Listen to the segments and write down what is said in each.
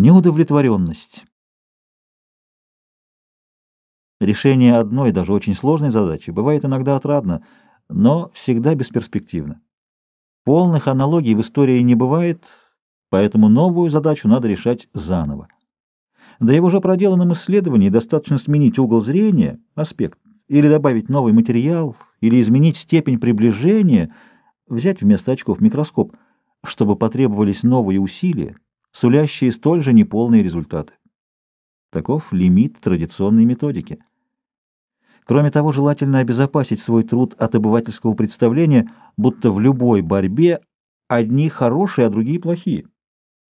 Неудовлетворенность. Решение одной, даже очень сложной задачи бывает иногда отрадно, но всегда бесперспективно. Полных аналогий в истории не бывает, поэтому новую задачу надо решать заново. Да и в уже проделанном исследовании достаточно сменить угол зрения, аспект, или добавить новый материал, или изменить степень приближения, взять вместо очков микроскоп, чтобы потребовались новые усилия, сулящие столь же неполные результаты. Таков лимит традиционной методики. Кроме того, желательно обезопасить свой труд от обывательского представления, будто в любой борьбе одни хорошие, а другие плохие.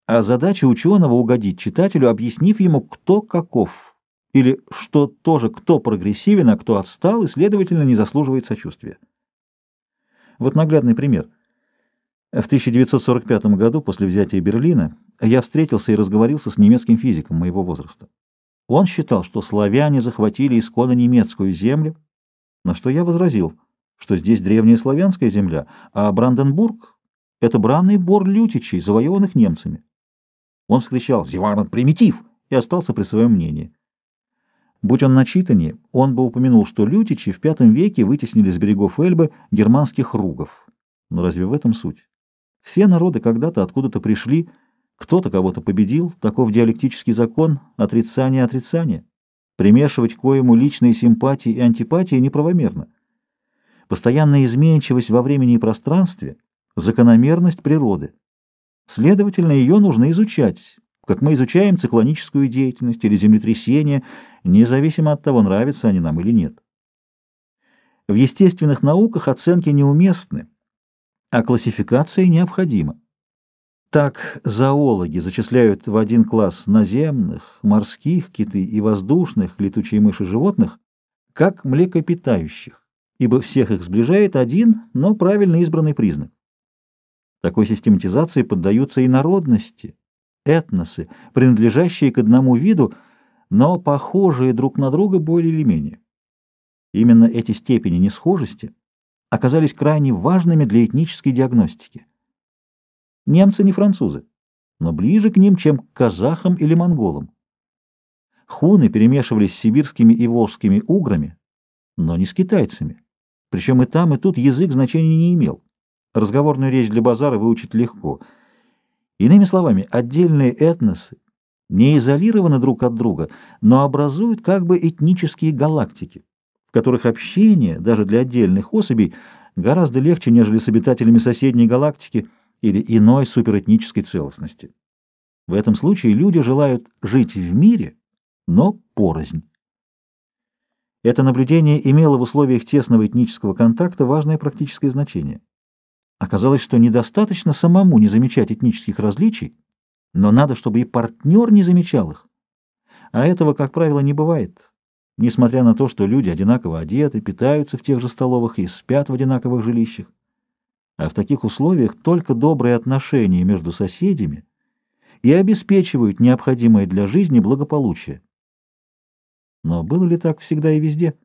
А задача ученого угодить читателю, объяснив ему, кто каков, или что тоже кто прогрессивен, а кто отстал и, следовательно, не заслуживает сочувствия. Вот наглядный пример. В 1945 году, после взятия Берлина, я встретился и разговорился с немецким физиком моего возраста. Он считал, что славяне захватили исконно немецкую землю, на что я возразил, что здесь древняя славянская земля, а Бранденбург — это бранный бор лютичей, завоеванных немцами. Он вскричал «Зеварн примитив!» и остался при своем мнении. Будь он начитаннее, он бы упомянул, что лютичи в V веке вытеснили с берегов Эльбы германских ругов. Но разве в этом суть? Все народы когда-то откуда-то пришли, кто-то кого-то победил, таков диалектический закон отрицания-отрицания. Примешивать коему личные симпатии и антипатии неправомерно. Постоянная изменчивость во времени и пространстве – закономерность природы. Следовательно, ее нужно изучать, как мы изучаем циклоническую деятельность или землетрясение, независимо от того, нравятся они нам или нет. В естественных науках оценки неуместны, а классификация необходима. Так зоологи зачисляют в один класс наземных, морских, киты и воздушных, летучие мыши животных, как млекопитающих, ибо всех их сближает один, но правильно избранный признак. Такой систематизации поддаются и народности, этносы, принадлежащие к одному виду, но похожие друг на друга более или менее. Именно эти степени несхожести оказались крайне важными для этнической диагностики. Немцы не французы, но ближе к ним, чем к казахам или монголам. Хуны перемешивались с сибирскими и волжскими уграми, но не с китайцами. Причем и там, и тут язык значения не имел. Разговорную речь для базара выучить легко. Иными словами, отдельные этносы не изолированы друг от друга, но образуют как бы этнические галактики, в которых общение, даже для отдельных особей, гораздо легче, нежели с обитателями соседней галактики – или иной суперэтнической целостности. В этом случае люди желают жить в мире, но порознь. Это наблюдение имело в условиях тесного этнического контакта важное практическое значение. Оказалось, что недостаточно самому не замечать этнических различий, но надо, чтобы и партнер не замечал их. А этого, как правило, не бывает, несмотря на то, что люди одинаково одеты, питаются в тех же столовых и спят в одинаковых жилищах. А в таких условиях только добрые отношения между соседями и обеспечивают необходимое для жизни благополучие. Но было ли так всегда и везде?